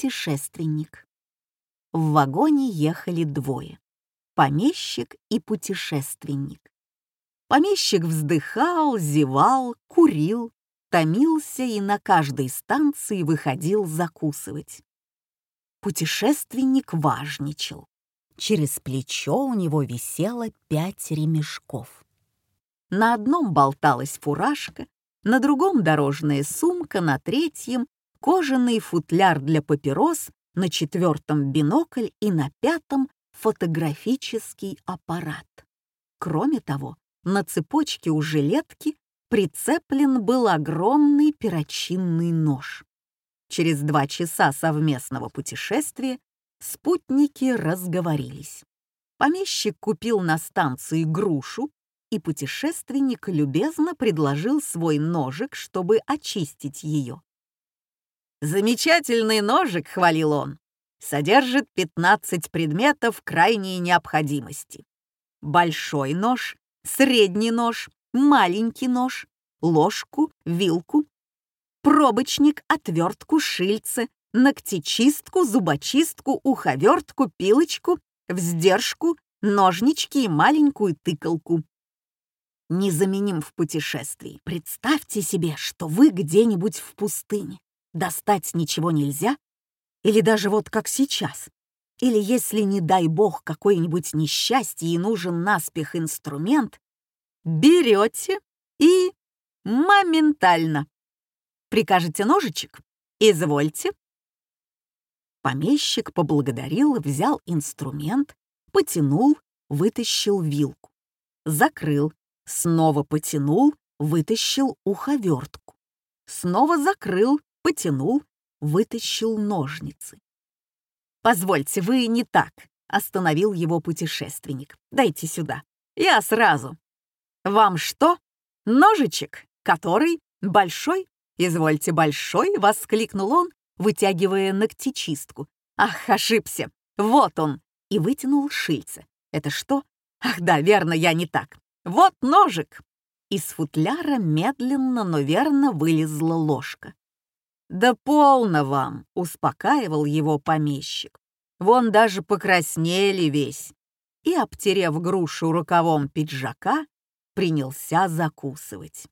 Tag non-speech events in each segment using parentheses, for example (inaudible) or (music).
путешественник. В вагоне ехали двое — помещик и путешественник. Помещик вздыхал, зевал, курил, томился и на каждой станции выходил закусывать. Путешественник важничал. Через плечо у него висело пять ремешков. На одном болталась фуражка, на другом дорожная сумка, на третьем — кожаный футляр для папирос, на четвертом — бинокль и на пятом — фотографический аппарат. Кроме того, на цепочке у жилетки прицеплен был огромный перочинный нож. Через два часа совместного путешествия спутники разговорились. Помещик купил на станции грушу, и путешественник любезно предложил свой ножик, чтобы очистить ее. «Замечательный ножик», — хвалил он, — «содержит 15 предметов крайней необходимости. Большой нож, средний нож, маленький нож, ложку, вилку, пробочник, отвертку, шильце, ногтечистку, зубочистку, уховертку, пилочку, вздержку, ножнички и маленькую тыкалку. Незаменим в путешествии. Представьте себе, что вы где-нибудь в пустыне. Достать ничего нельзя? Или даже вот как сейчас. Или если, не дай бог, какое-нибудь несчастье и нужен наспех инструмент, берете и моментально. Прикажете ножичек? Извольте. Помещик поблагодарил, взял инструмент, потянул, вытащил вилку. Закрыл, снова потянул, вытащил уховертку. Снова закрыл, потянул, вытащил ножницы. «Позвольте, вы не так», — остановил его путешественник. «Дайте сюда. Я сразу. Вам что? Ножичек, который большой? Извольте, большой!» — воскликнул он, вытягивая ногтечистку. «Ах, ошибся! Вот он!» И вытянул шильце. «Это что? Ах да, верно, я не так. Вот ножик!» Из футляра медленно, но верно вылезла ложка. «Да полно вам!» — успокаивал его помещик. «Вон даже покраснели весь!» И, обтерев грушу рукавом пиджака, принялся закусывать.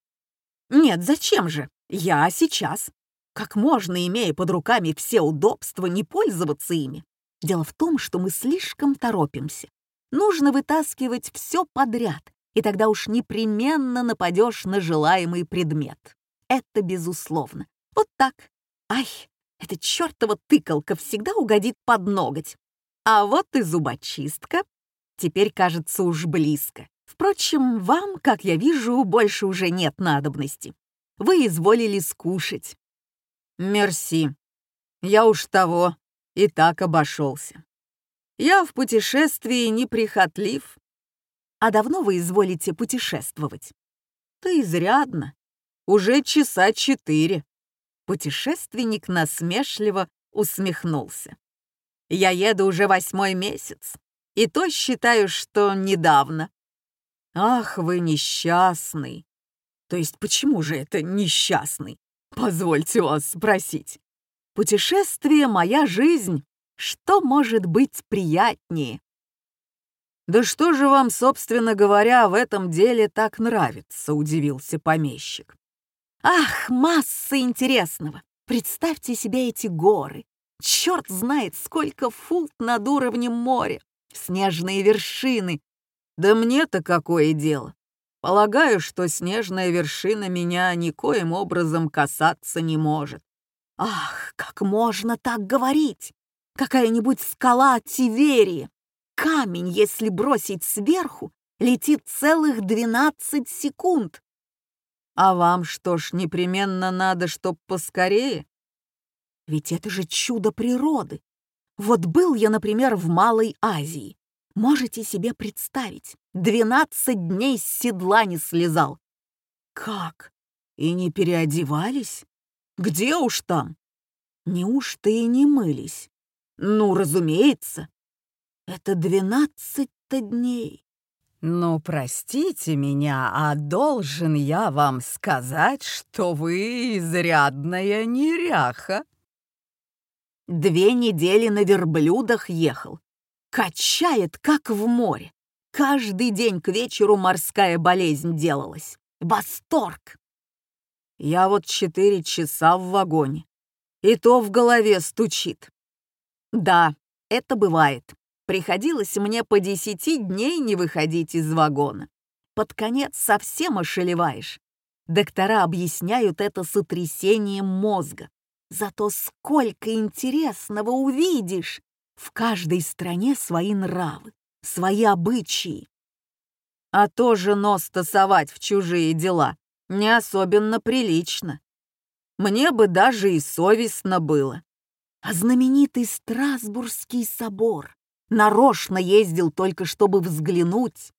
«Нет, зачем же? Я сейчас. Как можно, имея под руками все удобства, не пользоваться ими? Дело в том, что мы слишком торопимся. Нужно вытаскивать все подряд, и тогда уж непременно нападешь на желаемый предмет. Это безусловно. Вот так. Ай, эта чертова тыкалка всегда угодит под ноготь. А вот и зубочистка. Теперь, кажется, уж близко. Впрочем, вам, как я вижу, больше уже нет надобности. Вы изволили скушать. Мерси. Я уж того и так обошелся. Я в путешествии неприхотлив. А давно вы изволите путешествовать? Да изрядно. Уже часа четыре. Путешественник насмешливо усмехнулся. «Я еду уже восьмой месяц, и то считаю, что недавно». «Ах, вы несчастный!» «То есть почему же это несчастный? Позвольте вас спросить. Путешествие — моя жизнь. Что может быть приятнее?» «Да что же вам, собственно говоря, в этом деле так нравится?» — удивился помещик. Ах, масса интересного! Представьте себе эти горы. Черт знает, сколько фут над уровнем моря. Снежные вершины. Да мне-то какое дело? Полагаю, что снежная вершина меня никоим образом касаться не может. Ах, как можно так говорить? Какая-нибудь скала Тиверии. Камень, если бросить сверху, летит целых 12 секунд. А вам что ж, непременно надо, чтоб поскорее? Ведь это же чудо природы. Вот был я, например, в Малой Азии. Можете себе представить, двенадцать дней с седла не слезал. Как? И не переодевались? Где уж там? Неужто и не мылись? Ну, разумеется. Это двенадцать-то дней. «Ну, простите меня, а должен я вам сказать, что вы изрядная неряха». Две недели на верблюдах ехал. Качает, как в море. Каждый день к вечеру морская болезнь делалась. Восторг! Я вот четыре часа в вагоне. И то в голове стучит. Да, это бывает. Приходилось мне по десяти дней не выходить из вагона. Под конец совсем ошелеваешь. Доктора объясняют это сотрясением мозга. Зато сколько интересного увидишь! В каждой стране свои нравы, свои обычаи. А тоже нос тасовать в чужие дела не особенно прилично. Мне бы даже и совестно было. А знаменитый Страсбургский собор нарочно ездил только, чтобы взглянуть.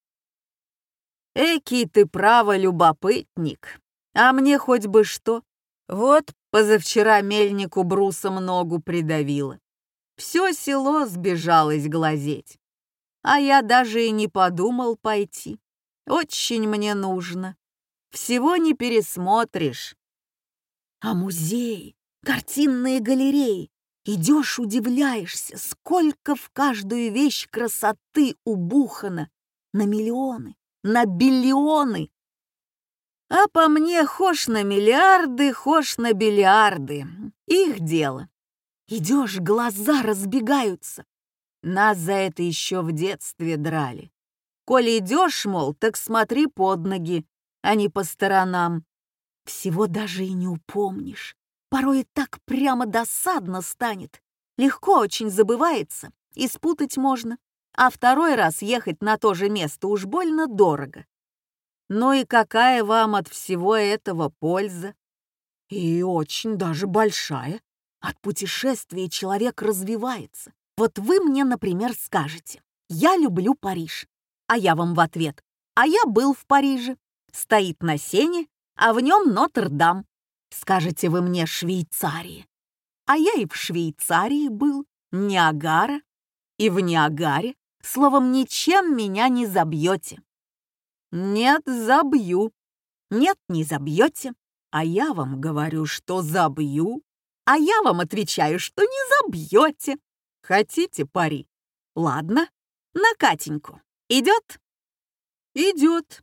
Экий ты право любопытник, а мне хоть бы что. Вот позавчера мельнику брусом ногу придавило. Все село сбежалось глазеть. А я даже и не подумал пойти. Очень мне нужно. Всего не пересмотришь. А музей, картинные галереи. Идешь, удивляешься, сколько в каждую вещь красоты убухано. На миллионы, на биллионы. А по мне, хошь на миллиарды, хошь на бильярды. Их дело. Идешь, глаза разбегаются. Нас за это еще в детстве драли. Коли идешь, мол, так смотри под ноги, а не по сторонам. Всего даже и не упомнишь. Порой так прямо досадно станет. Легко очень забывается, и спутать можно. А второй раз ехать на то же место уж больно дорого. Ну и какая вам от всего этого польза? И очень даже большая. От путешествия человек развивается. Вот вы мне, например, скажете, я люблю Париж, а я вам в ответ, а я был в Париже стоит на сене, а в нем Нотр-Дам. Скажете вы мне Швейцарии. А я и в Швейцарии был, Ниагара. И в Ниагаре, словом, ничем меня не забьете. Нет, забью. Нет, не забьете. А я вам говорю, что забью. А я вам отвечаю, что не забьете. Хотите пари? Ладно, на Катеньку. Идет? Идет.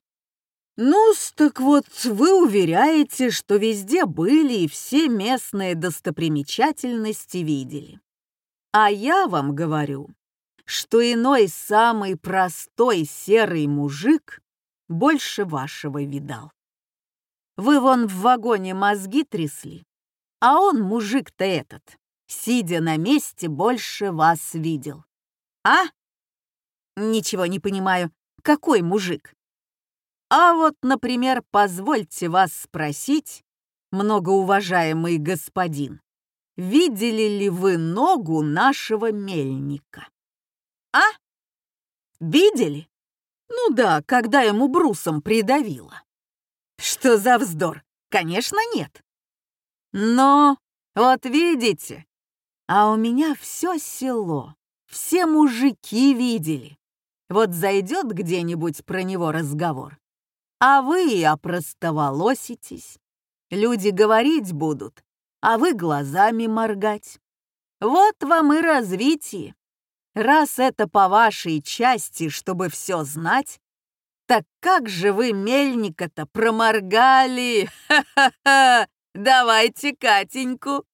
Ну так вот, вы уверяете, что везде были и все местные достопримечательности видели. А я вам говорю, что иной самый простой серый мужик больше вашего видал. Вы вон в вагоне мозги трясли, а он, мужик-то этот, сидя на месте, больше вас видел. А? Ничего не понимаю, какой мужик? А вот, например, позвольте вас спросить, многоуважаемый господин, видели ли вы ногу нашего мельника? А? Видели? Ну да, когда ему брусом придавило. Что за вздор? Конечно, нет. Но, вот видите, а у меня все село, все мужики видели. Вот зайдет где-нибудь про него разговор, а вы и опростоволоситесь. Люди говорить будут, а вы глазами моргать. Вот вам и развитие. Раз это по вашей части, чтобы все знать, так как же вы мельника-то проморгали? (laughs) Ха-ха-ха! Давайте Катеньку.